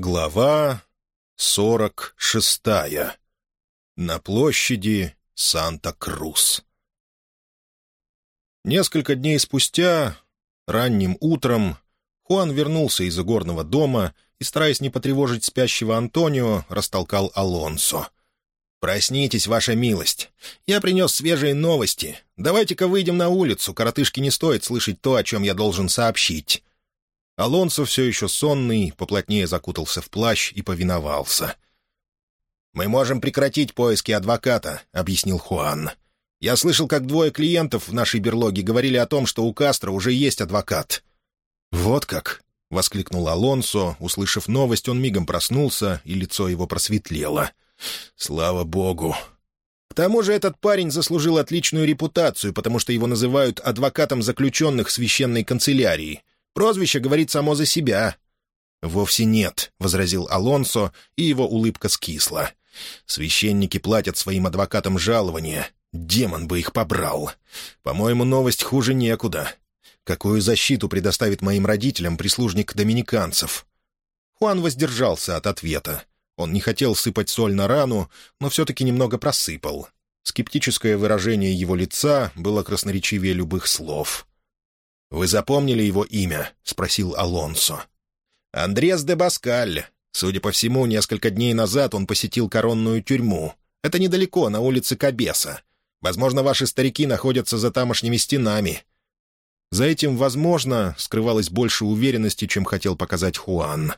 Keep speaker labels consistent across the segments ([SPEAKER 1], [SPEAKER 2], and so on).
[SPEAKER 1] Глава сорок шестая. На площади Санта-Крус. Несколько дней спустя, ранним утром, Хуан вернулся из игорного дома и, стараясь не потревожить спящего Антонио, растолкал Алонсо. «Проснитесь, ваша милость. Я принес свежие новости. Давайте-ка выйдем на улицу. Коротышке не стоит слышать то, о чем я должен сообщить». Алонсо, все еще сонный, поплотнее закутался в плащ и повиновался. «Мы можем прекратить поиски адвоката», — объяснил Хуан. «Я слышал, как двое клиентов в нашей берлоге говорили о том, что у Кастро уже есть адвокат». «Вот как!» — воскликнул Алонсо. Услышав новость, он мигом проснулся, и лицо его просветлело. «Слава богу!» К тому же этот парень заслужил отличную репутацию, потому что его называют адвокатом заключенных священной канцелярии. Прозвище говорит само за себя». «Вовсе нет», — возразил Алонсо, и его улыбка скисла. «Священники платят своим адвокатам жалования. Демон бы их побрал. По-моему, новость хуже некуда. Какую защиту предоставит моим родителям прислужник доминиканцев?» Хуан воздержался от ответа. Он не хотел сыпать соль на рану, но все-таки немного просыпал. Скептическое выражение его лица было красноречивее любых слов. «Вы запомнили его имя?» — спросил Алонсо. «Андрес де Баскаль. Судя по всему, несколько дней назад он посетил коронную тюрьму. Это недалеко, на улице Кабеса. Возможно, ваши старики находятся за тамошними стенами». За этим, возможно, скрывалось больше уверенности, чем хотел показать Хуан.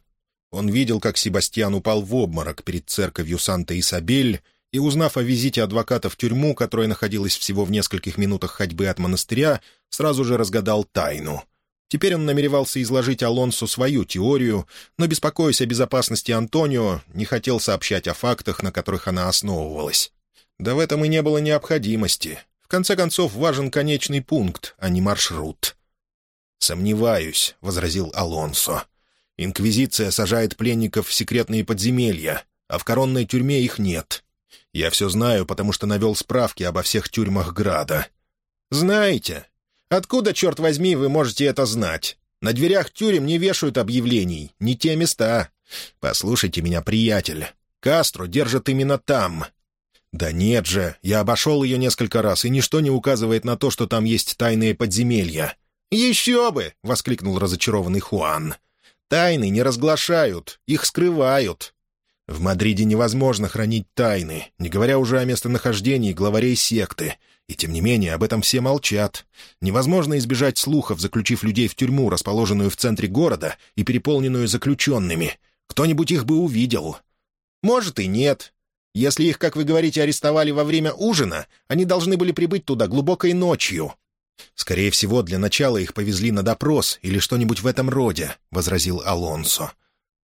[SPEAKER 1] Он видел, как Себастьян упал в обморок перед церковью Санта-Исабель, и, узнав о визите адвоката в тюрьму, которая находилась всего в нескольких минутах ходьбы от монастыря, сразу же разгадал тайну. Теперь он намеревался изложить Алонсу свою теорию, но, беспокоясь о безопасности Антонио, не хотел сообщать о фактах, на которых она основывалась. Да в этом и не было необходимости. В конце концов, важен конечный пункт, а не маршрут. «Сомневаюсь», — возразил Алонсо. «Инквизиция сажает пленников в секретные подземелья, а в коронной тюрьме их нет. Я все знаю, потому что навел справки обо всех тюрьмах Града». «Знаете? Откуда, черт возьми, вы можете это знать? На дверях тюрем не вешают объявлений, не те места. Послушайте меня, приятель. Кастро держат именно там». «Да нет же, я обошел ее несколько раз, и ничто не указывает на то, что там есть тайные подземелья». «Еще бы!» — воскликнул разочарованный Хуан. «Тайны не разглашают, их скрывают. В Мадриде невозможно хранить тайны, не говоря уже о местонахождении главарей секты. И тем не менее об этом все молчат. Невозможно избежать слухов, заключив людей в тюрьму, расположенную в центре города и переполненную заключенными. Кто-нибудь их бы увидел. Может и нет. Если их, как вы говорите, арестовали во время ужина, они должны были прибыть туда глубокой ночью. «Скорее всего, для начала их повезли на допрос или что-нибудь в этом роде», — возразил Алонсо.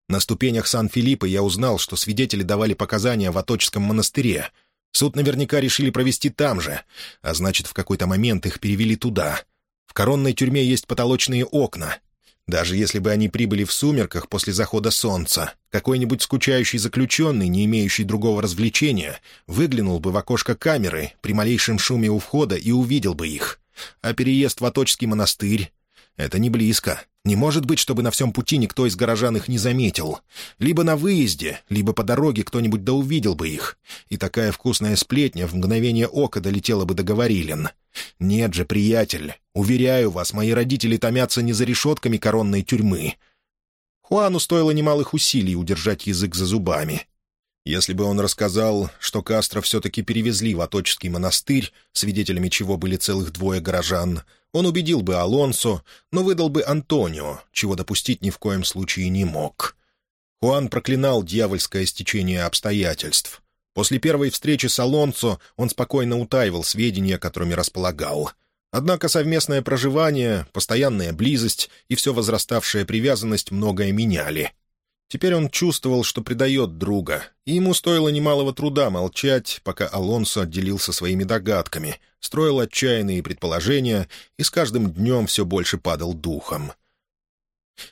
[SPEAKER 1] На ступенях Сан-Филиппа я узнал, что свидетели давали показания в Аточском монастыре. Суд наверняка решили провести там же, а значит, в какой-то момент их перевели туда. В коронной тюрьме есть потолочные окна. Даже если бы они прибыли в сумерках после захода солнца, какой-нибудь скучающий заключенный, не имеющий другого развлечения, выглянул бы в окошко камеры при малейшем шуме у входа и увидел бы их. А переезд в Аточский монастырь — это не близко. Не может быть, чтобы на всем пути никто из горожан их не заметил. Либо на выезде, либо по дороге кто-нибудь да увидел бы их. И такая вкусная сплетня в мгновение ока долетела бы до Говорилин. Нет же, приятель, уверяю вас, мои родители томятся не за решетками коронной тюрьмы. Хуану стоило немалых усилий удержать язык за зубами. Если бы он рассказал, что Кастро все-таки перевезли в Аточский монастырь, свидетелями чего были целых двое горожан, он убедил бы Алонсо, но выдал бы Антонио, чего допустить ни в коем случае не мог. Хуан проклинал дьявольское стечение обстоятельств. После первой встречи с Алонсо он спокойно утаивал сведения, которыми располагал. Однако совместное проживание, постоянная близость и все возраставшая привязанность многое меняли — Теперь он чувствовал, что предает друга, и ему стоило немалого труда молчать, пока Алонсо отделился своими догадками, строил отчаянные предположения и с каждым днем все больше падал духом.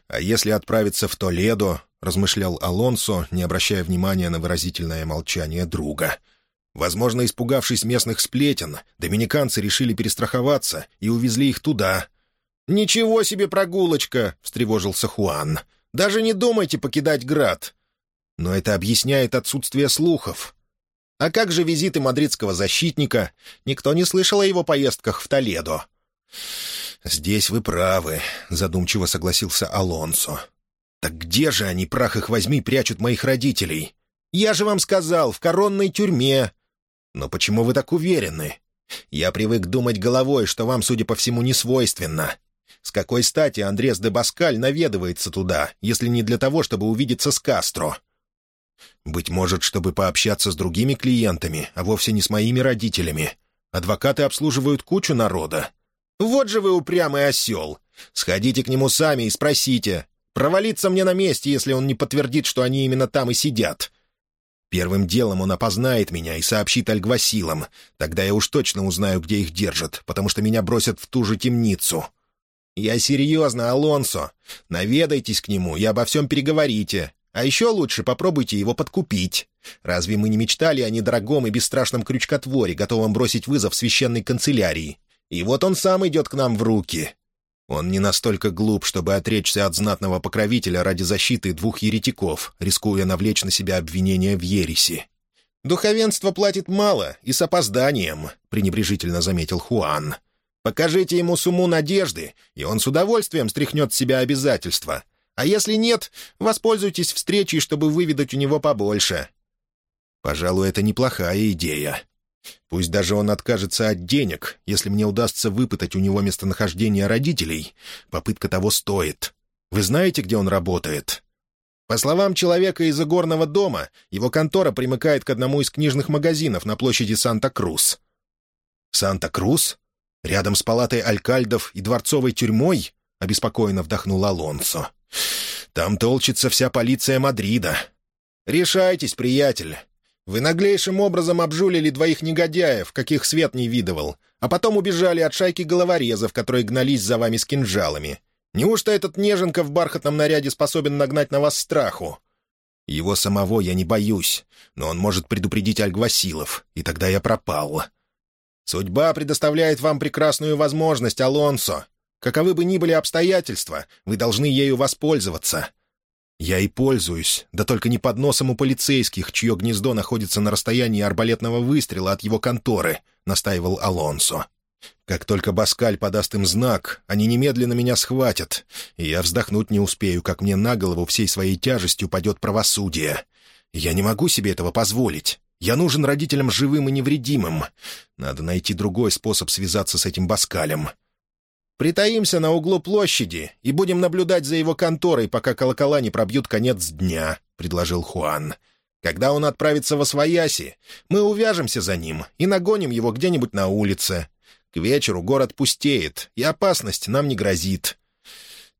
[SPEAKER 1] «А если отправиться в Толедо?» — размышлял Алонсо, не обращая внимания на выразительное молчание друга. «Возможно, испугавшись местных сплетен, доминиканцы решили перестраховаться и увезли их туда». «Ничего себе прогулочка!» — встревожился Хуан. «Даже не думайте покидать град. Но это объясняет отсутствие слухов. А как же визиты мадридского защитника? Никто не слышал о его поездках в Толедо. «Здесь вы правы», — задумчиво согласился Алонсо. «Так где же они, прах их возьми, прячут моих родителей? Я же вам сказал, в коронной тюрьме». «Но почему вы так уверены?» «Я привык думать головой, что вам, судя по всему, не свойственно. С какой стати Андрес де Баскаль наведывается туда, если не для того, чтобы увидеться с Кастро?» «Быть может, чтобы пообщаться с другими клиентами, а вовсе не с моими родителями. Адвокаты обслуживают кучу народа. Вот же вы упрямый осел! Сходите к нему сами и спросите, Провалиться мне на месте, если он не подтвердит, что они именно там и сидят. Первым делом он опознает меня и сообщит Альгвасилам. Тогда я уж точно узнаю, где их держат, потому что меня бросят в ту же темницу. Я серьезно, Алонсо. Наведайтесь к нему и обо всем переговорите. А еще лучше попробуйте его подкупить. Разве мы не мечтали о недорогом и бесстрашном крючкотворе, готовом бросить вызов священной канцелярии? И вот он сам идет к нам в руки. Он не настолько глуп, чтобы отречься от знатного покровителя ради защиты двух еретиков, рискуя навлечь на себя обвинения в ереси. «Духовенство платит мало и с опозданием», — пренебрежительно заметил Хуан. «Покажите ему сумму надежды, и он с удовольствием стряхнет с себя обязательства. А если нет, воспользуйтесь встречей, чтобы выведать у него побольше». «Пожалуй, это неплохая идея», Пусть даже он откажется от денег, если мне удастся выпытать у него местонахождение родителей, попытка того стоит. Вы знаете, где он работает?» По словам человека из игорного дома, его контора примыкает к одному из книжных магазинов на площади Санта-Крус. «Санта-Крус? Рядом с палатой алькальдов и дворцовой тюрьмой?» — обеспокоенно вдохнул Алонсо. «Там толчится вся полиция Мадрида. Решайтесь, приятель. Вы наглейшим образом обжулили двоих негодяев, каких свет не видывал, а потом убежали от шайки головорезов, которые гнались за вами с кинжалами. Неужто этот неженка в бархатном наряде способен нагнать на вас страху? Его самого я не боюсь, но он может предупредить Альгвасилов, и тогда я пропал. Судьба предоставляет вам прекрасную возможность, Алонсо. Каковы бы ни были обстоятельства, вы должны ею воспользоваться. «Я и пользуюсь, да только не под носом у полицейских, чье гнездо находится на расстоянии арбалетного выстрела от его конторы», — настаивал Алонсо. «Как только Баскаль подаст им знак, они немедленно меня схватят, и я вздохнуть не успею, как мне на голову всей своей тяжестью падет правосудие. Я не могу себе этого позволить. Я нужен родителям живым и невредимым. Надо найти другой способ связаться с этим Баскалем. Притаимся на углу площади и будем наблюдать за его конторой, пока колокола не пробьют конец дня», — предложил Хуан. «Когда он отправится во Свояси, мы увяжемся за ним и нагоним его где-нибудь на улице. К вечеру город пустеет, и опасность нам не грозит».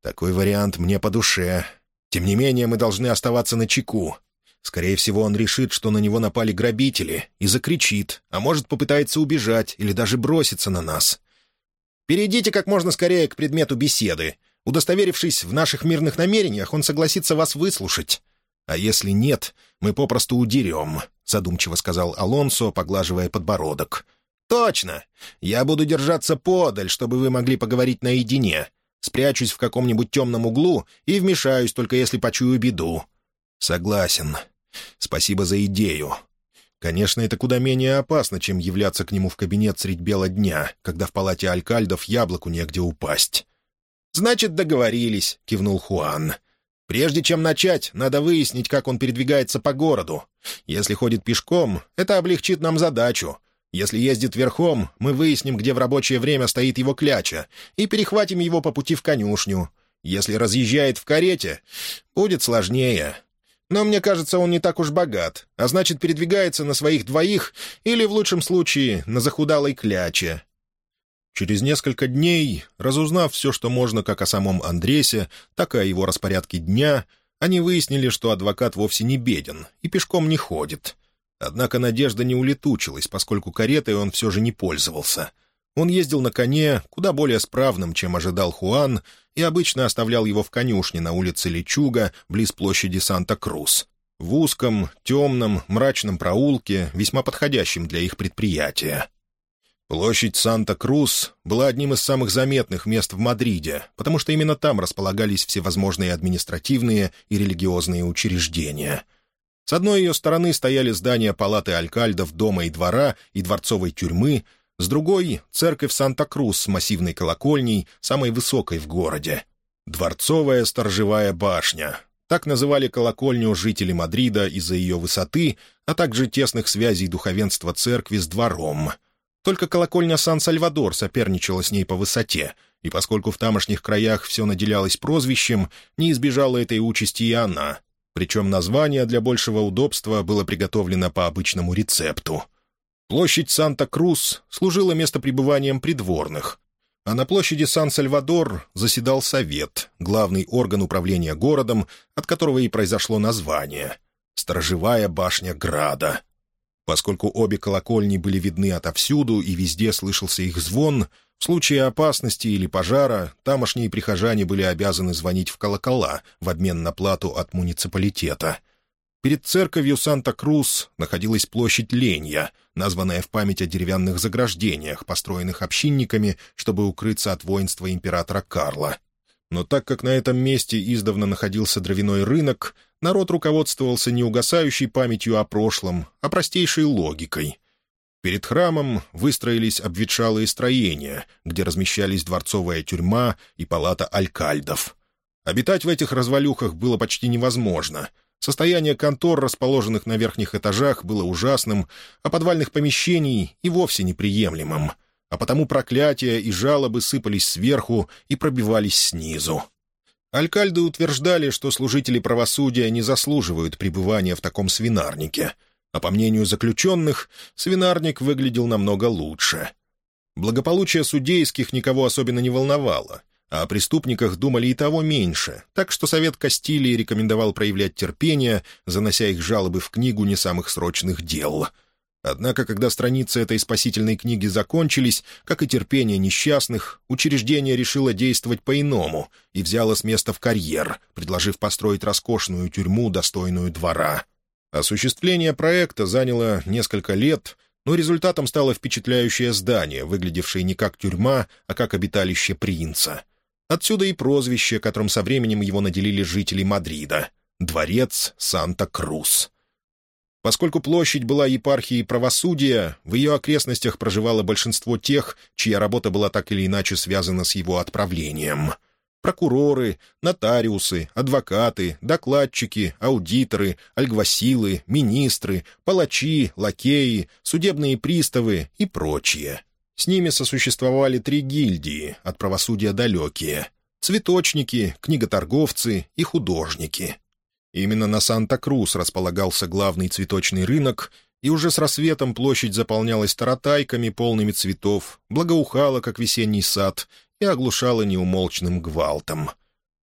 [SPEAKER 1] «Такой вариант мне по душе. Тем не менее, мы должны оставаться на чеку. Скорее всего, он решит, что на него напали грабители, и закричит, а может, попытается убежать или даже броситься на нас. Перейдите как можно скорее к предмету беседы. Удостоверившись в наших мирных намерениях, он согласится вас выслушать. А если нет, мы попросту удерем», — задумчиво сказал Алонсо, поглаживая подбородок. «Точно. Я буду держаться подаль, чтобы вы могли поговорить наедине. Спрячусь в каком-нибудь темном углу и вмешаюсь, только если почую беду». «Согласен. Спасибо за идею. Конечно, это куда менее опасно, чем являться к нему в кабинет средь бела дня, когда в палате алькальдов яблоку негде упасть. «Значит, договорились», — кивнул Хуан. «Прежде чем начать, надо выяснить, как он передвигается по городу. Если ходит пешком, это облегчит нам задачу. Если ездит верхом, мы выясним, где в рабочее время стоит его кляча, и перехватим его по пути в конюшню. Если разъезжает в карете, будет сложнее. Но мне кажется, он не так уж богат, а значит, передвигается на своих двоих или, в лучшем случае, на захудалой кляче. Через несколько дней, разузнав все, что можно как о самом Андресе, так и о его распорядке дня, они выяснили, что адвокат вовсе не беден и пешком не ходит. Однако надежда не улетучилась, поскольку каретой он все же не пользовался — он ездил на коне, куда более справным, чем ожидал Хуан, и обычно оставлял его в конюшне на улице Личуга, близ площади Санта-Крус. В узком, темном, мрачном проулке, весьма подходящем для их предприятия. Площадь Санта-Крус была одним из самых заметных мест в Мадриде, потому что именно там располагались всевозможные административные и религиозные учреждения. С одной ее стороны стояли здания палаты алькальдов дома и двора и дворцовой тюрьмы, с другой — церковь Санта-Крус с массивной колокольней, самой высокой в городе. Дворцовая сторожевая башня. Так называли колокольню жители Мадрида из-за ее высоты, а также тесных связей духовенства церкви с двором. Только колокольня Сан-Сальвадор соперничала с ней по высоте, и поскольку в тамошних краях все наделялось прозвищем, не избежала этой участи и она. Причем название для большего удобства было приготовлено по обычному рецепту — Площадь Санта-Крус служила местопребыванием придворных, а на площади Сан-Сальвадор заседал Совет, главный орган управления городом, от которого и произошло название — Сторожевая башня Града. Поскольку обе колокольни были видны отовсюду и везде слышался их звон, в случае опасности или пожара тамошние прихожане были обязаны звонить в колокола в обмен на плату от муниципалитета — Перед церковью Санта-Крус находилась площадь Ленья, названная в память о деревянных заграждениях, построенных общинниками, чтобы укрыться от воинства императора Карла. Но так как на этом месте издавна находился дровяной рынок, народ руководствовался не угасающей памятью о прошлом, а простейшей логикой. Перед храмом выстроились обветшалые строения, где размещались дворцовая тюрьма и палата алькальдов. Обитать в этих развалюхах было почти невозможно — Состояние контор, расположенных на верхних этажах, было ужасным, а подвальных помещений и вовсе неприемлемым. А потому проклятия и жалобы сыпались сверху и пробивались снизу. Алькальды утверждали, что служители правосудия не заслуживают пребывания в таком свинарнике, а по мнению заключенных, свинарник выглядел намного лучше. Благополучие судейских никого особенно не волновало — а о преступниках думали и того меньше, так что Совет Кастилии рекомендовал проявлять терпение, занося их жалобы в книгу не самых срочных дел. Однако, когда страницы этой спасительной книги закончились, как и терпение несчастных, учреждение решило действовать по-иному и взяло с места в карьер, предложив построить роскошную тюрьму, достойную двора. Осуществление проекта заняло несколько лет, но результатом стало впечатляющее здание, выглядевшее не как тюрьма, а как обиталище принца — Отсюда и прозвище, которым со временем его наделили жители Мадрида — «Дворец Санта-Крус». Поскольку площадь была епархией правосудия, в ее окрестностях проживало большинство тех, чья работа была так или иначе связана с его отправлением. Прокуроры, нотариусы, адвокаты, докладчики, аудиторы, альгвасилы, министры, палачи, лакеи, судебные приставы и прочие — с ними сосуществовали три гильдии, от правосудия далекие — цветочники, книготорговцы и художники. Именно на Санта-Крус располагался главный цветочный рынок, и уже с рассветом площадь заполнялась таратайками, полными цветов, благоухала, как весенний сад, и оглушала неумолчным гвалтом.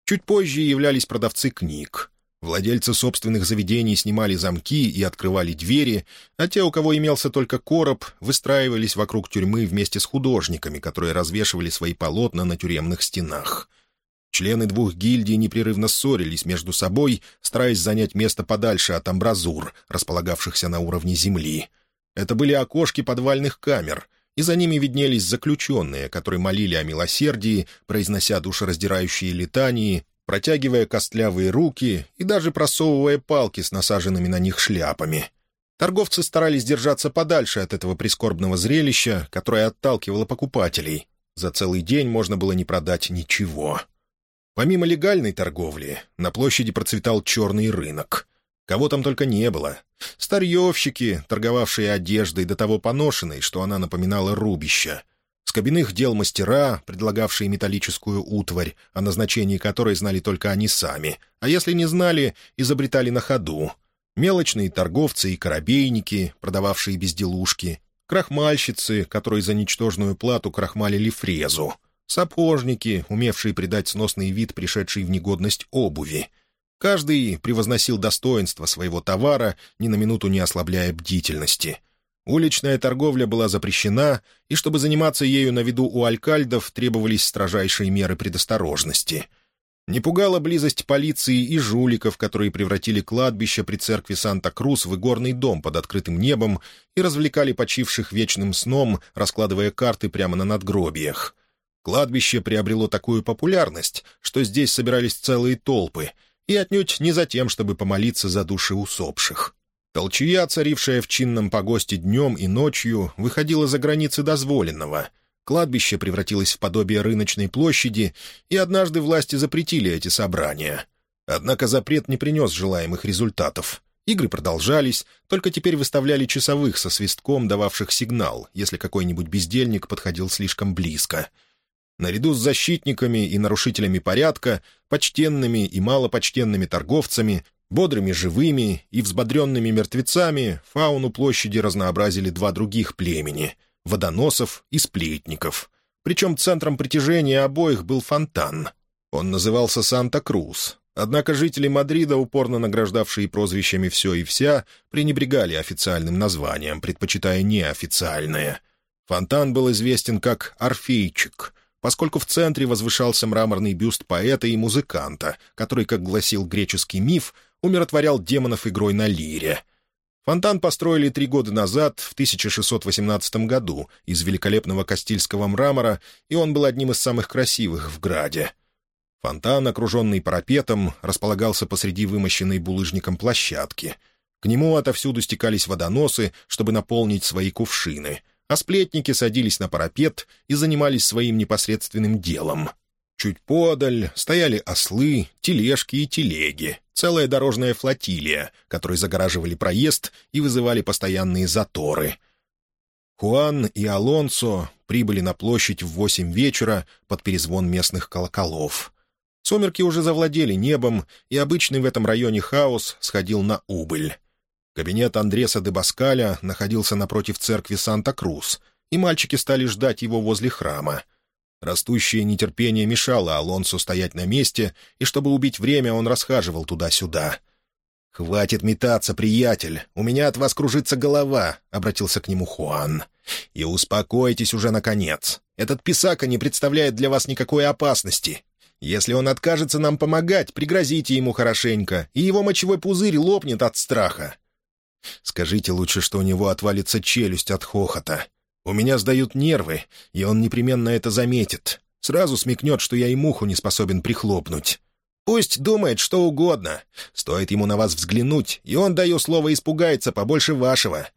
[SPEAKER 1] Чуть позже являлись продавцы книг. Владельцы собственных заведений снимали замки и открывали двери, а те, у кого имелся только короб, выстраивались вокруг тюрьмы вместе с художниками, которые развешивали свои полотна на тюремных стенах. Члены двух гильдий непрерывно ссорились между собой, стараясь занять место подальше от амбразур, располагавшихся на уровне земли. Это были окошки подвальных камер, и за ними виднелись заключенные, которые молили о милосердии, произнося душераздирающие летании протягивая костлявые руки и даже просовывая палки с насаженными на них шляпами. Торговцы старались держаться подальше от этого прискорбного зрелища, которое отталкивало покупателей. За целый день можно было не продать ничего. Помимо легальной торговли, на площади процветал черный рынок. Кого там только не было. Старьевщики, торговавшие одеждой до того поношенной, что она напоминала рубище с кабинных дел мастера, предлагавшие металлическую утварь, о назначении которой знали только они сами, а если не знали, изобретали на ходу, мелочные торговцы и корабейники, продававшие безделушки, крахмальщицы, которые за ничтожную плату крахмалили фрезу, сапожники, умевшие придать сносный вид пришедшей в негодность обуви. Каждый превозносил достоинство своего товара, ни на минуту не ослабляя бдительности — Уличная торговля была запрещена, и чтобы заниматься ею на виду у алькальдов требовались строжайшие меры предосторожности. Не пугала близость полиции и жуликов, которые превратили кладбище при церкви Санта-Крус в игорный дом под открытым небом и развлекали почивших вечным сном, раскладывая карты прямо на надгробиях. Кладбище приобрело такую популярность, что здесь собирались целые толпы — и отнюдь не за тем, чтобы помолиться за души усопших. Толчья, царившая в чинном погосте днем и ночью, выходила за границы дозволенного. Кладбище превратилось в подобие рыночной площади, и однажды власти запретили эти собрания. Однако запрет не принес желаемых результатов. Игры продолжались, только теперь выставляли часовых со свистком, дававших сигнал, если какой-нибудь бездельник подходил слишком близко. Наряду с защитниками и нарушителями порядка, почтенными и малопочтенными торговцами, бодрыми живыми и взбодренными мертвецами фауну площади разнообразили два других племени — водоносов и сплетников. Причем центром притяжения обоих был фонтан. Он назывался Санта-Крус, Однако жители Мадрида, упорно награждавшие прозвищами «все и вся», пренебрегали официальным названием, предпочитая неофициальное. Фонтан был известен как «Орфейчик», поскольку в центре возвышался мраморный бюст поэта и музыканта, который, как гласил греческий миф, умиротворял демонов игрой на лире. Фонтан построили три года назад, в 1618 году, из великолепного кастильского мрамора, и он был одним из самых красивых в Граде — Фонтан, окруженный парапетом, располагался посреди вымощенной булыжником площадки. К нему отовсюду стекались водоносы, чтобы наполнить свои кувшины, а сплетники садились на парапет и занимались своим непосредственным делом. Чуть подаль стояли ослы, тележки и телеги, целая дорожная флотилия, которые загораживали проезд и вызывали постоянные заторы. Хуан и Алонсо прибыли на площадь в восемь вечера под перезвон местных колоколов — Сумерки уже завладели небом, и обычный в этом районе хаос сходил на убыль. Кабинет Андреса де Баскаля находился напротив церкви Санта-Крус, и мальчики стали ждать его возле храма. Растущее нетерпение мешало Алонсу стоять на месте, и чтобы убить время, он расхаживал туда-сюда. «Хватит метаться, приятель, у меня от вас кружится голова», — обратился к нему Хуан. «И успокойтесь уже, наконец. Этот писака не представляет для вас никакой опасности. Если он откажется нам помогать, пригрозите ему хорошенько, и его мочевой пузырь лопнет от страха. Скажите лучше, что у него отвалится челюсть от хохота. У меня сдают нервы, и он непременно это заметит. Сразу смекнет, что я и муху не способен прихлопнуть. Пусть думает что угодно. Стоит ему на вас взглянуть, и он, даю слово, испугается побольше вашего.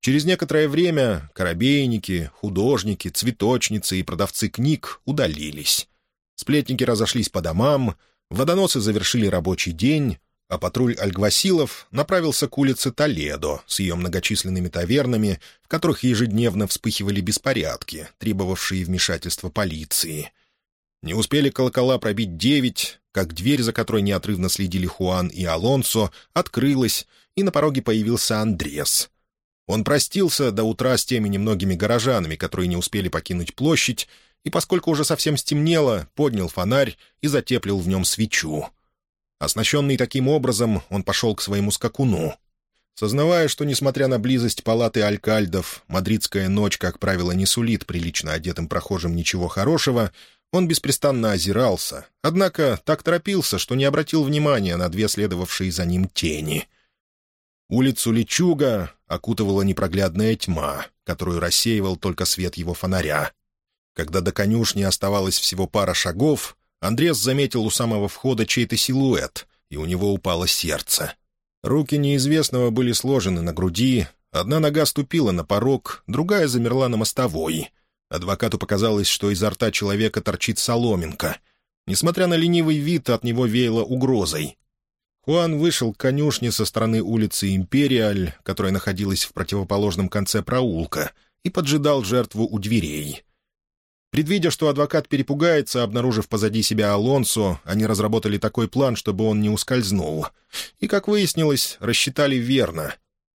[SPEAKER 1] Через некоторое время корабейники, художники, цветочницы и продавцы книг удалились. Сплетники разошлись по домам, водоносы завершили рабочий день, а патруль Альгвасилов направился к улице Толедо с ее многочисленными тавернами, в которых ежедневно вспыхивали беспорядки, требовавшие вмешательства полиции. Не успели колокола пробить девять, как дверь, за которой неотрывно следили Хуан и Алонсо, открылась, и на пороге появился Андрес. Он простился до утра с теми немногими горожанами, которые не успели покинуть площадь, и, поскольку уже совсем стемнело, поднял фонарь и затеплил в нем свечу. Оснащенный таким образом, он пошел к своему скакуну. Сознавая, что, несмотря на близость палаты алькальдов, мадридская ночь, как правило, не сулит прилично одетым прохожим ничего хорошего, он беспрестанно озирался, однако так торопился, что не обратил внимания на две следовавшие за ним тени. Улицу Личуга окутывала непроглядная тьма, которую рассеивал только свет его фонаря. Когда до конюшни оставалось всего пара шагов, Андрес заметил у самого входа чей-то силуэт, и у него упало сердце. Руки неизвестного были сложены на груди, одна нога ступила на порог, другая замерла на мостовой. Адвокату показалось, что изо рта человека торчит соломинка. Несмотря на ленивый вид, от него веяло угрозой. Хуан вышел к конюшне со стороны улицы Империаль, которая находилась в противоположном конце проулка, и поджидал жертву у дверей — Предвидя, что адвокат перепугается, обнаружив позади себя Алонсо, они разработали такой план, чтобы он не ускользнул. И, как выяснилось, рассчитали верно.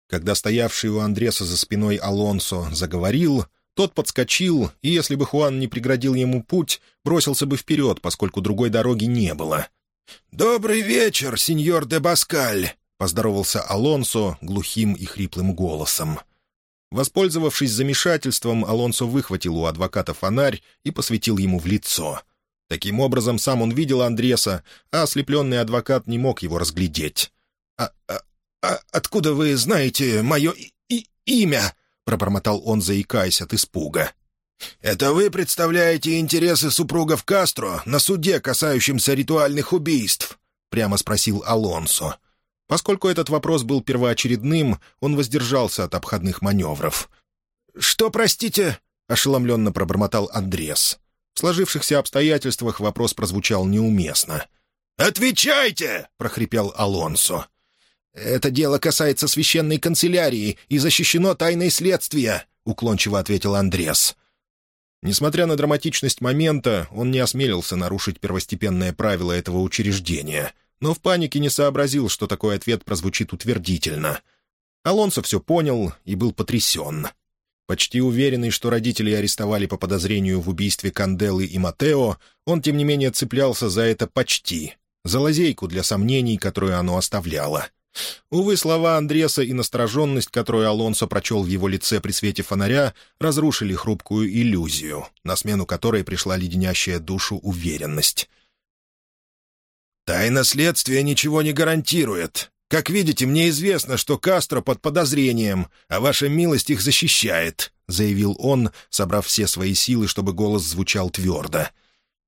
[SPEAKER 1] Когда стоявший у Андреса за спиной Алонсо заговорил, тот подскочил, и если бы Хуан не преградил ему путь, бросился бы вперед, поскольку другой дороги не было. «Добрый вечер, сеньор де Баскаль!» — поздоровался Алонсо глухим и хриплым голосом. Воспользовавшись замешательством, Алонсо выхватил у адвоката фонарь и посветил ему в лицо. Таким образом, сам он видел Андреса, а ослепленный адвокат не мог его разглядеть. «А, а, а откуда вы знаете мое и, и, имя?» — пробормотал он, заикаясь от испуга. «Это вы представляете интересы супругов Кастро на суде, касающемся ритуальных убийств?» — прямо спросил Алонсо. Поскольку этот вопрос был первоочередным, он воздержался от обходных маневров. «Что, простите?» — ошеломленно пробормотал Андрес. В сложившихся обстоятельствах вопрос прозвучал неуместно. «Отвечайте!» — прохрипел Алонсо. «Это дело касается священной канцелярии и защищено тайной следствия», — уклончиво ответил Андрес. Несмотря на драматичность момента, он не осмелился нарушить первостепенное правило этого учреждения, но в панике не сообразил, что такой ответ прозвучит утвердительно. Алонсо все понял и был потрясен. Почти уверенный, что родители арестовали по подозрению в убийстве Канделы и Матео, он, тем не менее, цеплялся за это «почти», за лазейку для сомнений, которую оно оставляло. Увы, слова Андреса и настороженность, которую Алонсо прочел в его лице при свете фонаря, разрушили хрупкую иллюзию, на смену которой пришла леденящая душу уверенность. «Тайна следствия ничего не гарантирует. Как видите, мне известно, что Кастро под подозрением, а ваша милость их защищает», — заявил он, собрав все свои силы, чтобы голос звучал твердо.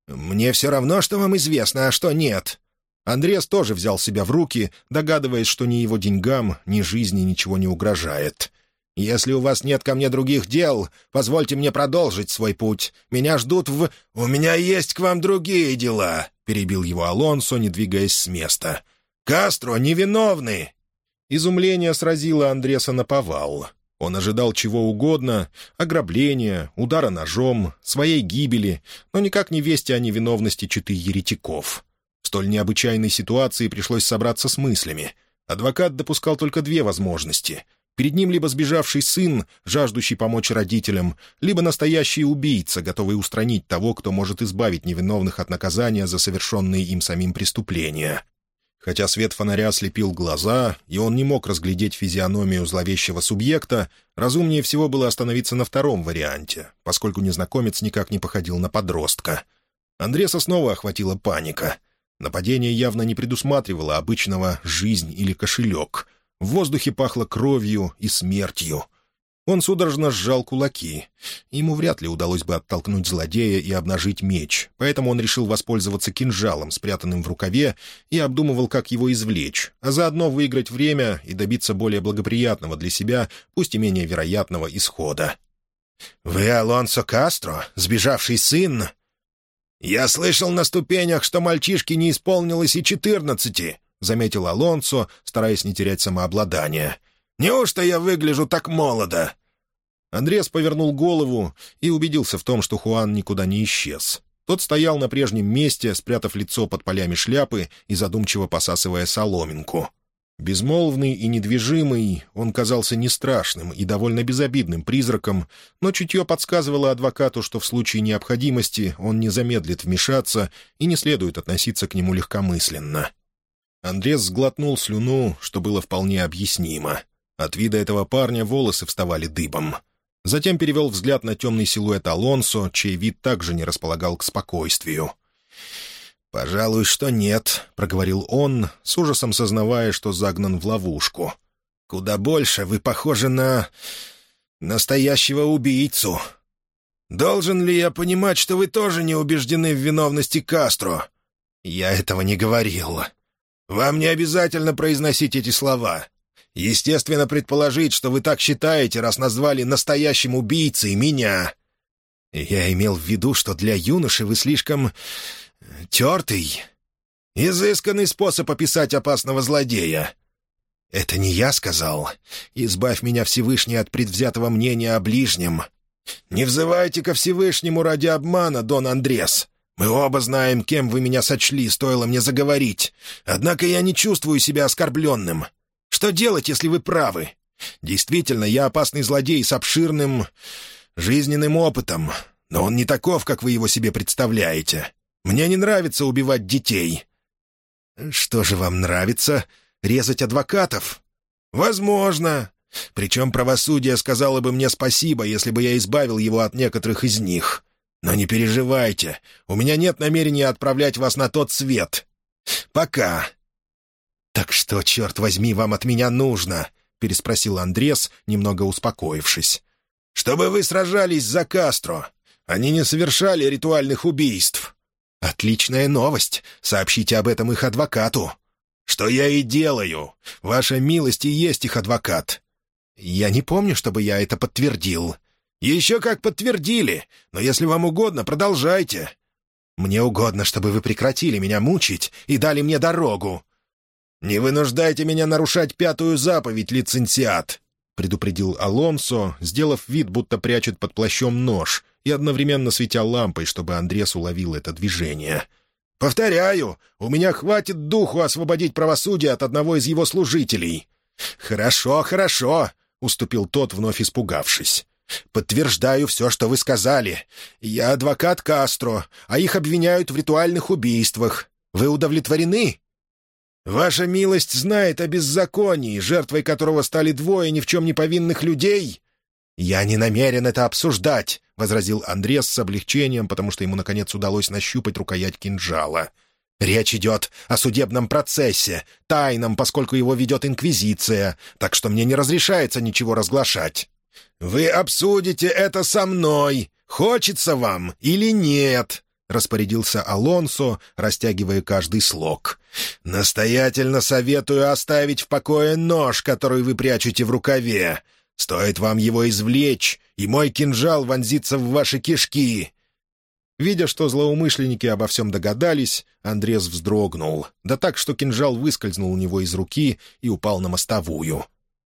[SPEAKER 1] «Мне все равно, что вам известно, а что нет. Андреас тоже взял себя в руки, догадываясь, что ни его деньгам, ни жизни ничего не угрожает. «Если у вас нет ко мне других дел, позвольте мне продолжить свой путь. Меня ждут в...» «У меня есть к вам другие дела», — перебил его Алонсо, не двигаясь с места. «Кастро невиновны!» Изумление сразило Андреса на повал. Он ожидал чего угодно — ограбления, удара ножом, своей гибели, но никак не вести о невиновности читы еретиков столь необычайной ситуации пришлось собраться с мыслями. Адвокат допускал только две возможности. Перед ним либо сбежавший сын, жаждущий помочь родителям, либо настоящий убийца, готовый устранить того, кто может избавить невиновных от наказания за совершенные им самим преступления. Хотя свет фонаря слепил глаза, и он не мог разглядеть физиономию зловещего субъекта, разумнее всего было остановиться на втором варианте, поскольку незнакомец никак не походил на подростка. Андреса снова охватила паника — Нападение явно не предусматривало обычного «жизнь» или «кошелек». В воздухе пахло кровью и смертью. Он судорожно сжал кулаки. Ему вряд ли удалось бы оттолкнуть злодея и обнажить меч, поэтому он решил воспользоваться кинжалом, спрятанным в рукаве, и обдумывал, как его извлечь, а заодно выиграть время и добиться более благоприятного для себя, пусть и менее вероятного исхода. «Вы Алонсо Кастро, сбежавший сын?» «Я слышал на ступенях, что мальчишке не исполнилось и четырнадцати», — заметил Алонсо, стараясь не терять самообладание. «Неужто я выгляжу так молодо?» Андрес повернул голову и убедился в том, что Хуан никуда не исчез. Тот стоял на прежнем месте, спрятав лицо под полями шляпы и задумчиво посасывая соломинку. Безмолвный и недвижимый, он казался не страшным и довольно безобидным призраком, но чутье подсказывало адвокату, что в случае необходимости он не замедлит вмешаться и не следует относиться к нему легкомысленно. Андрес сглотнул слюну, что было вполне объяснимо. От вида этого парня волосы вставали дыбом. Затем перевел взгляд на темный силуэт Алонсо, чей вид также не располагал к спокойствию. «Пожалуй, что нет», — проговорил он, с ужасом сознавая, что загнан в ловушку. «Куда больше вы похожи на... настоящего убийцу. Должен ли я понимать, что вы тоже не убеждены в виновности Кастро?» «Я этого не говорил. Вам не обязательно произносить эти слова. Естественно, предположить, что вы так считаете, раз назвали настоящим убийцей меня. Я имел в виду, что для юноши вы слишком тертый. Изысканный способ описать опасного злодея. Это не я сказал. Избавь меня, Всевышний, от предвзятого мнения о ближнем. Не взывайте ко Всевышнему ради обмана, Дон Андрес. Мы оба знаем, кем вы меня сочли, стоило мне заговорить. Однако я не чувствую себя оскорбленным. Что делать, если вы правы? Действительно, я опасный злодей с обширным жизненным опытом, но он не таков, как вы его себе представляете. Мне не нравится убивать детей». «Что же вам нравится? Резать адвокатов?» «Возможно. Причем правосудие сказало бы мне спасибо, если бы я избавил его от некоторых из них. Но не переживайте, у меня нет намерения отправлять вас на тот свет. Пока». «Так что, черт возьми, вам от меня нужно?» — переспросил Андрес, немного успокоившись. «Чтобы вы сражались за Кастро. Они не совершали ритуальных убийств. «Отличная новость. Сообщите об этом их адвокату». «Что я и делаю. Ваша милость и есть их адвокат». «Я не помню, чтобы я это подтвердил». «Еще как подтвердили. Но если вам угодно, продолжайте». «Мне угодно, чтобы вы прекратили меня мучить и дали мне дорогу». «Не вынуждайте меня нарушать пятую заповедь, лицензиат», — предупредил Алонсо, сделав вид, будто прячет под плащом нож, и одновременно светя лампой, чтобы Андрес уловил это движение. «Повторяю, у меня хватит духу освободить правосудие от одного из его служителей». «Хорошо, хорошо», — уступил тот, вновь испугавшись. «Подтверждаю все, что вы сказали. Я адвокат Кастро, а их обвиняют в ритуальных убийствах. Вы удовлетворены?» «Ваша милость знает о беззаконии, жертвой которого стали двое ни в чем не повинных людей?» «Я не намерен это обсуждать», — возразил Андрес с облегчением, потому что ему, наконец, удалось нащупать рукоять кинжала. «Речь идет о судебном процессе, тайном, поскольку его ведет Инквизиция, так что мне не разрешается ничего разглашать». «Вы обсудите это со мной, хочется вам или нет», — распорядился Алонсо, растягивая каждый слог. «Настоятельно советую оставить в покое нож, который вы прячете в рукаве. Стоит вам его извлечь, и мой кинжал вонзится в ваши кишки». Видя, что злоумышленники обо всем догадались, Андрес вздрогнул, да так, что кинжал выскользнул у него из руки и упал на мостовую.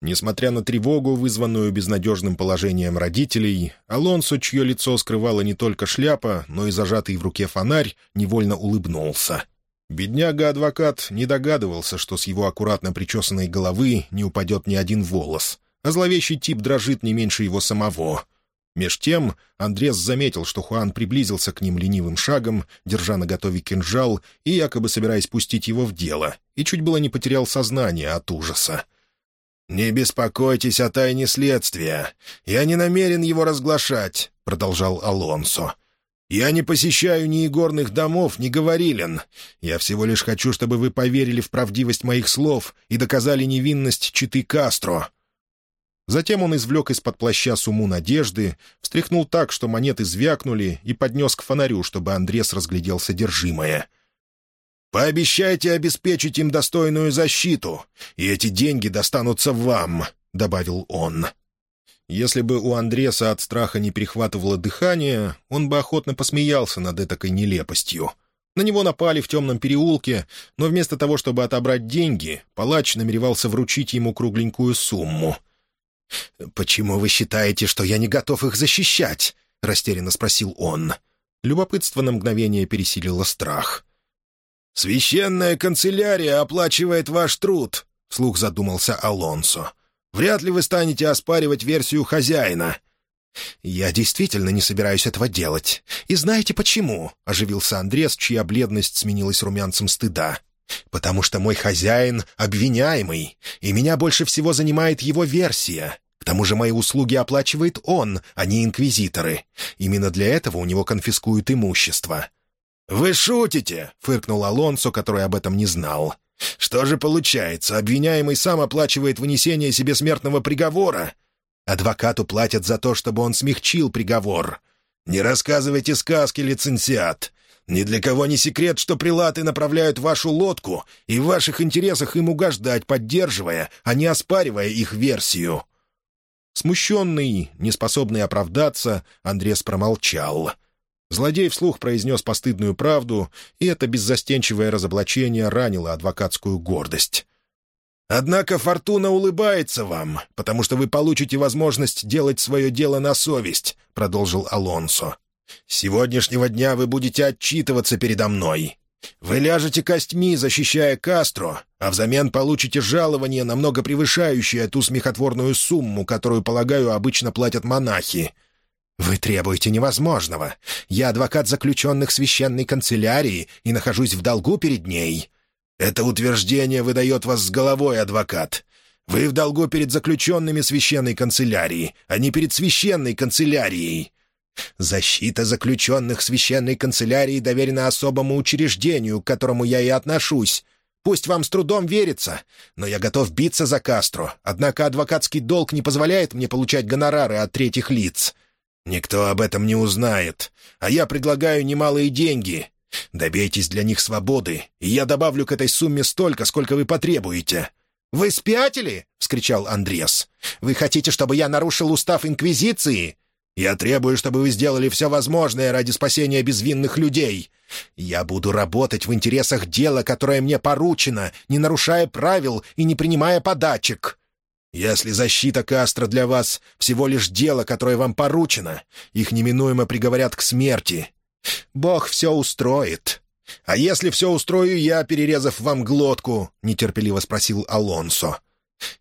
[SPEAKER 1] Несмотря на тревогу, вызванную безнадежным положением родителей, Алонсо, чье лицо скрывала не только шляпа, но и зажатый в руке фонарь, невольно улыбнулся. Бедняга-адвокат не догадывался, что с его аккуратно причесанной головы не упадет ни один волос — а зловещий тип дрожит не меньше его самого. Меж тем Андрес заметил, что Хуан приблизился к ним ленивым шагом, держа на готове кинжал и якобы собираясь пустить его в дело, и чуть было не потерял сознание от ужаса. «Не беспокойтесь о тайне следствия. Я не намерен его разглашать», — продолжал Алонсо. «Я не посещаю ни игорных домов, ни говорилен. Я всего лишь хочу, чтобы вы поверили в правдивость моих слов и доказали невинность Читы Кастро. Затем он извлек из-под плаща сумму надежды, встряхнул так, что монеты звякнули, и поднес к фонарю, чтобы Андрес разглядел содержимое. «Пообещайте обеспечить им достойную защиту, и эти деньги достанутся вам», — добавил он. Если бы у Андреса от страха не перехватывало дыхание, он бы охотно посмеялся над этакой нелепостью. На него напали в темном переулке, но вместо того, чтобы отобрать деньги, палач намеревался вручить ему кругленькую сумму — «Почему вы считаете, что я не готов их защищать?» — растерянно спросил он. Любопытство на мгновение пересилило страх. «Священная канцелярия оплачивает ваш труд», — вслух задумался Алонсо. «Вряд ли вы станете оспаривать версию хозяина». «Я действительно не собираюсь этого делать. И знаете почему?» — оживился Андрес, чья бледность сменилась румянцем стыда. «Потому что мой хозяин — обвиняемый, и меня больше всего занимает его версия. К тому же мои услуги оплачивает он, а не инквизиторы. Именно для этого у него конфискуют имущество». «Вы шутите?» — фыркнул Алонсо, который об этом не знал. «Что же получается, обвиняемый сам оплачивает вынесение себе смертного приговора? Адвокату платят за то, чтобы он смягчил приговор. Не рассказывайте сказки, лицензиат. Ни для кого не секрет, что прилаты направляют вашу лодку, и в ваших интересах им угождать, поддерживая, а не оспаривая их версию». Смущенный, неспособный оправдаться, Андрес промолчал. Злодей вслух произнес постыдную правду, и это беззастенчивое разоблачение ранило адвокатскую гордость. «Однако фортуна улыбается вам, потому что вы получите возможность делать свое дело на совесть», — продолжил Алонсо. С сегодняшнего дня вы будете отчитываться передо мной. Вы ляжете костьми, защищая Кастро, а взамен получите жалование, намного превышающее ту смехотворную сумму, которую, полагаю, обычно платят монахи. Вы требуете невозможного. Я адвокат заключенных священной канцелярии и нахожусь в долгу перед ней. Это утверждение выдает вас с головой, адвокат. Вы в долгу перед заключенными священной канцелярии, а не перед священной канцелярией. Защита заключенных священной канцелярии доверена особому учреждению, к которому я и отношусь. Пусть вам с трудом верится, но я готов биться за Кастро, однако адвокатский долг не позволяет мне получать гонорары от третьих лиц. Никто об этом не узнает, а я предлагаю немалые деньги. Добейтесь для них свободы, и я добавлю к этой сумме столько, сколько вы потребуете».
[SPEAKER 2] «Вы спятили?» — вскричал Андрес. «Вы хотите, чтобы я нарушил устав Инквизиции?»
[SPEAKER 1] «Я требую, чтобы вы сделали все возможное ради спасения безвинных людей.
[SPEAKER 2] Я буду работать в интересах дела, которое мне поручено, не нарушая правил и не принимая подачек».
[SPEAKER 1] «Если защита Кастро для вас всего лишь дело, которое вам поручено, их неминуемо приговорят к смерти.
[SPEAKER 2] Бог все устроит».
[SPEAKER 1] «А если все устрою я, перерезав вам глотку?» — нетерпеливо спросил Алонсо.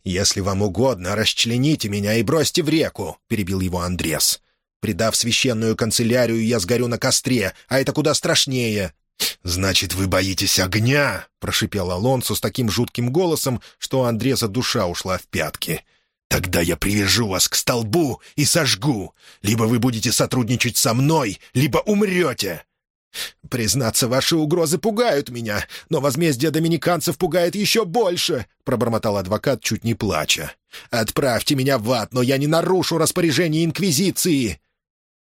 [SPEAKER 2] «Если вам угодно, расчлените меня и бросьте в реку», — перебил его Андрес. «Придав священную канцелярию, я сгорю на костре, а это куда страшнее».
[SPEAKER 1] «Значит, вы боитесь огня?» — прошипел Алонсо с таким жутким голосом, что у Андреса душа ушла в пятки. «Тогда я привяжу вас к столбу и сожгу. Либо вы будете сотрудничать со мной, либо умрете».
[SPEAKER 2] «Признаться, ваши угрозы пугают меня, но возмездие доминиканцев пугает еще больше», — пробормотал адвокат, чуть не плача. «Отправьте меня в ад, но я не нарушу распоряжение Инквизиции!»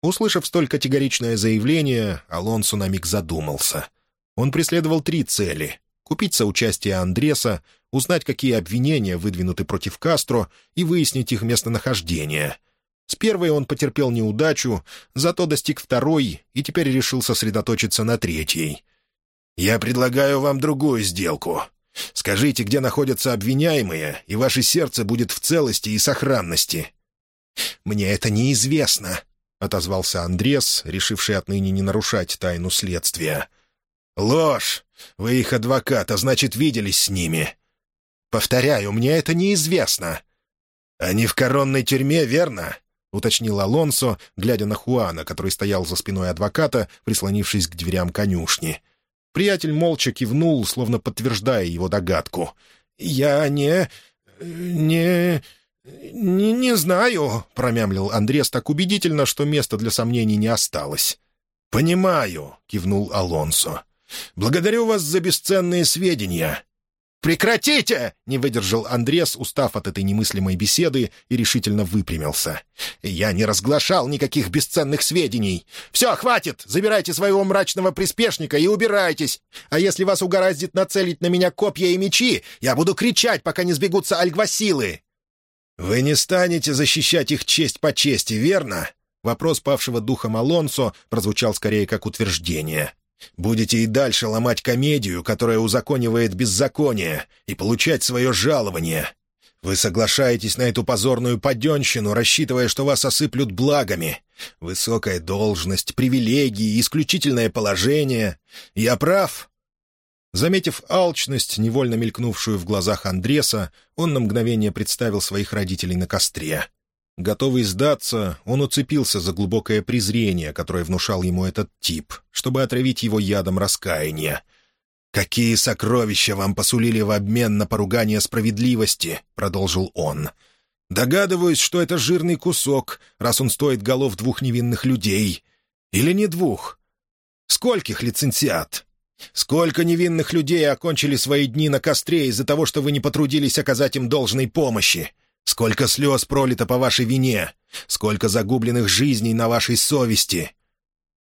[SPEAKER 1] Услышав столь категоричное заявление, Алонсо на миг задумался. Он преследовал три цели — купить соучастие Андреса, узнать, какие обвинения выдвинуты против Кастро и выяснить их местонахождение — с первой он потерпел неудачу, зато достиг второй и теперь решил сосредоточиться на третьей. «Я предлагаю вам другую сделку. Скажите, где находятся обвиняемые, и ваше сердце будет в целости и сохранности».
[SPEAKER 2] «Мне это неизвестно», —
[SPEAKER 1] отозвался Андрес, решивший отныне не нарушать тайну следствия. «Ложь! Вы их адвокат, а значит, виделись с ними».
[SPEAKER 2] «Повторяю, мне это неизвестно».
[SPEAKER 1] «Они в коронной тюрьме, верно?» — уточнил Алонсо, глядя на Хуана, который стоял за спиной адвоката, прислонившись к дверям конюшни. Приятель молча кивнул, словно подтверждая его догадку.
[SPEAKER 2] «Я не... не... не, не знаю», — промямлил Андрес так убедительно, что места для сомнений не осталось.
[SPEAKER 1] «Понимаю», — кивнул Алонсо. «Благодарю вас за бесценные сведения.
[SPEAKER 2] «Прекратите!» — не выдержал Андрес, устав от этой немыслимой беседы, и решительно выпрямился. «Я не разглашал никаких бесценных сведений. Все, хватит! Забирайте своего мрачного приспешника и убирайтесь! А если вас угораздит нацелить на меня копья и мечи, я буду кричать, пока не сбегутся альгвасилы!»
[SPEAKER 1] «Вы не станете защищать их честь по чести, верно?» Вопрос павшего духом Алонсо прозвучал скорее как утверждение. Будете и дальше ломать комедию, которая узаконивает беззаконие, и получать свое жалование. Вы соглашаетесь на эту позорную поденщину, рассчитывая, что вас осыплют благами. Высокая должность, привилегии, исключительное положение. Я прав?» Заметив алчность, невольно мелькнувшую в глазах Андреса, он на мгновение представил своих родителей на костре. Готовый сдаться, он уцепился за глубокое презрение, которое внушал ему этот тип, чтобы отравить его ядом раскаяния. «Какие сокровища вам посулили в обмен на поругание справедливости?» — продолжил он. «Догадываюсь, что это жирный кусок, раз он стоит голов двух невинных людей. Или не двух? Скольких лицензиат? Сколько невинных людей окончили свои дни на костре из-за того, что вы не потрудились оказать им должной помощи? Сколько слез пролито по вашей вине! Сколько загубленных жизней на вашей совести!»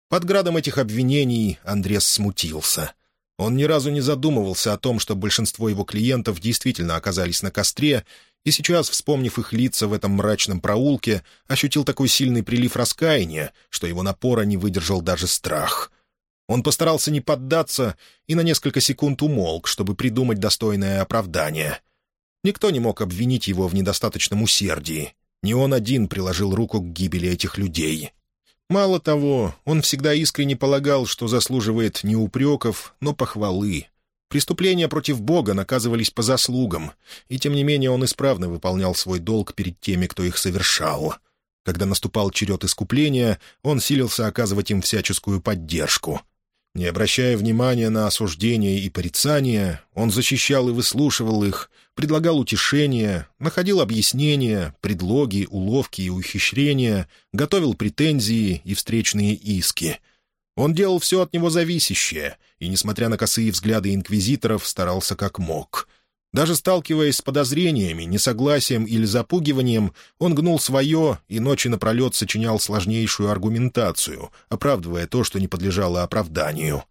[SPEAKER 1] Под градом этих обвинений Андрес смутился. Он ни разу не задумывался о том, что большинство его клиентов действительно оказались на костре, и сейчас, вспомнив их лица в этом мрачном проулке, ощутил такой сильный прилив раскаяния, что его напора не выдержал даже страх. Он постарался не поддаться и на несколько секунд умолк, чтобы придумать достойное оправдание. Никто не мог обвинить его в недостаточном усердии. Не он один приложил руку к гибели этих людей. Мало того, он всегда искренне полагал, что заслуживает не упреков, но похвалы. Преступления против Бога наказывались по заслугам, и тем не менее он исправно выполнял свой долг перед теми, кто их совершал. Когда наступал черед искупления, он силился оказывать им всяческую поддержку — не обращая внимания на осуждения и порицания, он защищал и выслушивал их, предлагал утешения, находил объяснения, предлоги, уловки и ухищрения, готовил претензии и встречные иски. Он делал все от него зависящее, и, несмотря на косые взгляды инквизиторов, старался как мог. Даже сталкиваясь с подозрениями, несогласием или запугиванием, он гнул свое и ночи напролет сочинял сложнейшую аргументацию, оправдывая то, что не подлежало оправданию.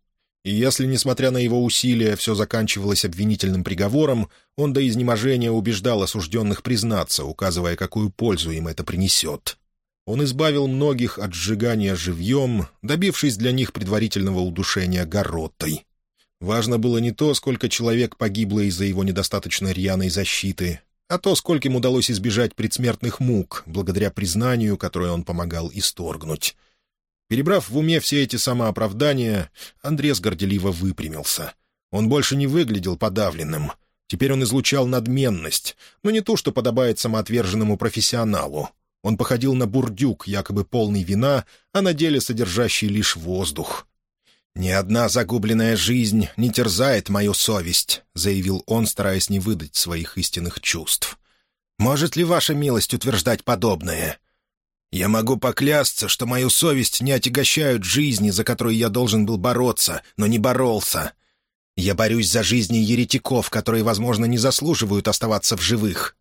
[SPEAKER 1] И если, несмотря на его усилия, все заканчивалось обвинительным приговором, он до изнеможения убеждал осужденных признаться, указывая, какую пользу им это принесет. Он избавил многих от сжигания живьем, добившись для них предварительного удушения гороттой. Важно было не то, сколько человек погибло из-за его недостаточно рьяной защиты, а то, сколько им удалось избежать предсмертных мук, благодаря признанию, которое он помогал исторгнуть. Перебрав в уме все эти самооправдания, Андрес горделиво выпрямился. Он больше не выглядел подавленным. Теперь он излучал надменность, но не то, что подобает самоотверженному профессионалу. Он походил на бурдюк, якобы полный вина, а на деле содержащий лишь воздух. «Ни одна загубленная жизнь не терзает мою совесть», — заявил он, стараясь не выдать своих истинных чувств. «Может ли ваша милость утверждать подобное?» Я могу поклясться, что мою совесть не отягощают жизни, за которую я должен был бороться, но не боролся. Я борюсь за жизни еретиков, которые, возможно, не заслуживают оставаться в живых.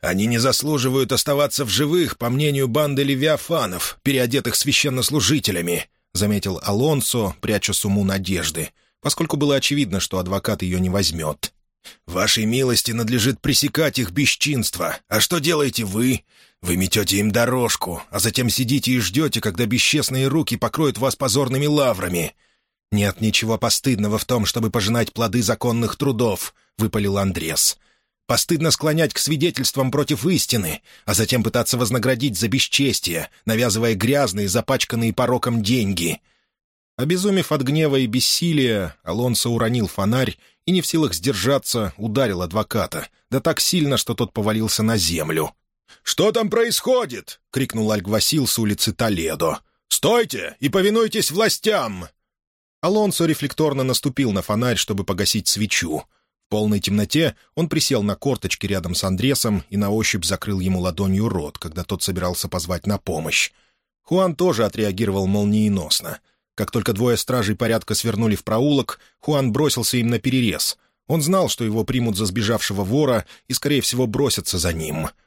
[SPEAKER 1] Они не заслуживают оставаться в живых, по мнению банды левиафанов, переодетых священнослужителями», — заметил Алонсо, пряча сумму надежды, поскольку было очевидно, что адвокат ее не возьмет. «Вашей милости надлежит пресекать их бесчинство. А что делаете вы? Вы метете им дорожку, а затем сидите и ждете, когда бесчестные руки покроют вас позорными лаврами. Нет ничего постыдного в том, чтобы пожинать плоды законных трудов», — выпалил Андрес. «Постыдно склонять к свидетельствам против истины, а затем пытаться вознаградить за бесчестие, навязывая грязные, запачканные пороком деньги». Обезумев от гнева и бессилия, Алонсо уронил фонарь и, не в силах сдержаться, ударил адвоката, да так сильно, что тот повалился на землю. «Что там происходит?» — крикнул Альгвасил с улицы Толедо. «Стойте и повинуйтесь властям!» Алонсо рефлекторно наступил на фонарь, чтобы погасить свечу. Полной темноте он присел на корточки рядом с Андресом и на ощупь закрыл ему ладонью рот, когда тот собирался позвать на помощь. Хуан тоже отреагировал молниеносно. Как только двое стражей порядка свернули в проулок, Хуан бросился им на перерез. Он знал, что его примут за сбежавшего вора и, скорее всего, бросятся за ним —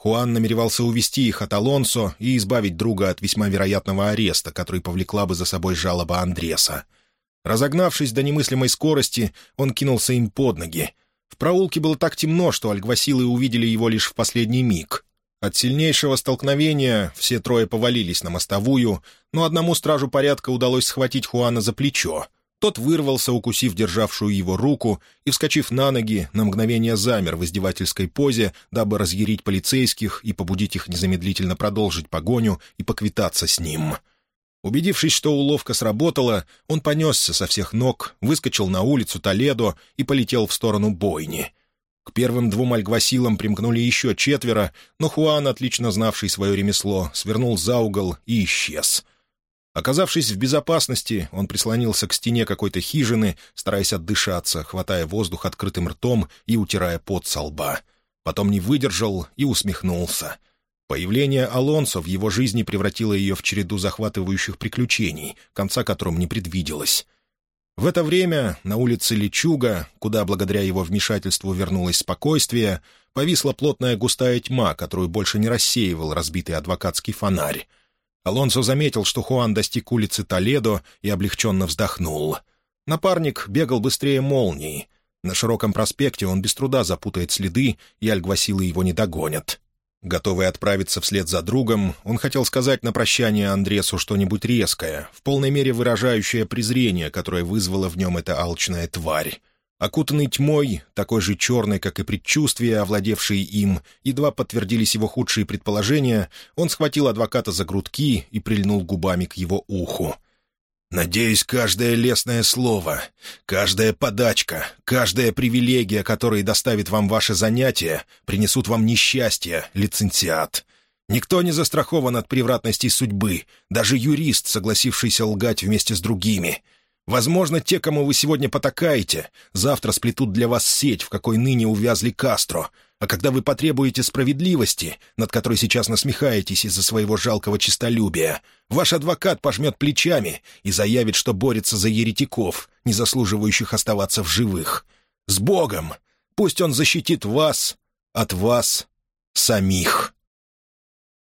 [SPEAKER 1] Хуан намеревался увести их от Алонсо и избавить друга от весьма вероятного ареста, который повлекла бы за собой жалоба Андреса. Разогнавшись до немыслимой скорости, он кинулся им под ноги. В проулке было так темно, что альгвасилы увидели его лишь в последний миг. От сильнейшего столкновения все трое повалились на мостовую, но одному стражу порядка удалось схватить Хуана за плечо — тот вырвался, укусив державшую его руку, и, вскочив на ноги, на мгновение замер в издевательской позе, дабы разъярить полицейских и побудить их незамедлительно продолжить погоню и поквитаться с ним. Убедившись, что уловка сработала, он понесся со всех ног, выскочил на улицу Толедо и полетел в сторону бойни. К первым двум альгвасилам примкнули еще четверо, но Хуан, отлично знавший свое ремесло, свернул за угол и исчез — Оказавшись в безопасности, он прислонился к стене какой-то хижины, стараясь отдышаться, хватая воздух открытым ртом и утирая пот со лба. Потом не выдержал и усмехнулся. Появление Алонсо в его жизни превратило ее в череду захватывающих приключений, конца которым не предвиделось. В это время на улице Личуга, куда благодаря его вмешательству вернулось спокойствие, повисла плотная густая тьма, которую больше не рассеивал разбитый адвокатский фонарь. Алонсо заметил, что Хуан достиг улицы Толедо и облегченно вздохнул. Напарник бегал быстрее молнии. На широком проспекте он без труда запутает следы, и альгвасилы его не догонят. Готовый отправиться вслед за другом, он хотел сказать на прощание Андресу что-нибудь резкое, в полной мере выражающее презрение, которое вызвало в нем эта алчная тварь. Окутанный тьмой, такой же черной, как и предчувствия, овладевшие им, едва подтвердились его худшие предположения, он схватил адвоката за грудки и прильнул губами к его уху. «Надеюсь, каждое лесное слово, каждая подачка, каждая привилегия, которые доставит вам ваше занятие, принесут вам несчастье, лицензиат. Никто не застрахован от превратностей судьбы, даже юрист, согласившийся лгать вместе с другими». Возможно, те, кому вы сегодня потакаете, завтра сплетут для вас сеть, в какой ныне увязли Кастро. А когда вы потребуете справедливости, над которой сейчас насмехаетесь из-за своего жалкого честолюбия, ваш адвокат пожмет плечами и заявит, что борется за еретиков, не заслуживающих оставаться в живых. С Богом! Пусть он защитит вас от вас самих».